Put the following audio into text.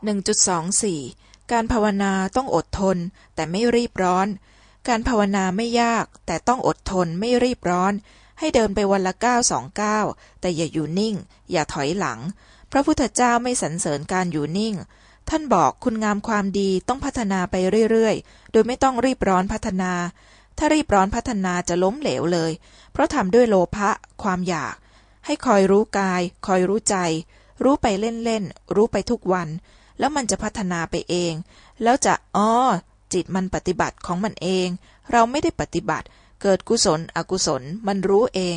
1.24 การภาวนาต้องอดทน แต่ไม่รีบร้อน การภาวนาไม่ยาก แต่ต้องอดทนไม่รีบร้อน ให้เดินไปวันละก้าวสองก้าวแต่อย่าอยู่นิ่ง อย่าถอยหลัง พระพุทธเจ้าไม่สรรเสริญการอยู่นิ่ง ท่านบอกคุณงามความดีต้องพัฒนาไปเรื่อยๆ โดยไม่ต้องรีบร้อนพัฒนา ถ้ารีบร้อนพัฒนาจะล้มเหลวเลย เพราะทำด้วยโลภะความอยาก ให้คอยรู้กาย คอยรู้ใจ รู้ไปเล่นๆรู้ไปทุกวัน แล้วมันจะพัฒนาไปเอง แล้วจะอ๋อจิตมันปฏิบัติของมันเอง เราไม่ได้ปฏิบัติ เกิดกุศล อกุศล มันรู้เอง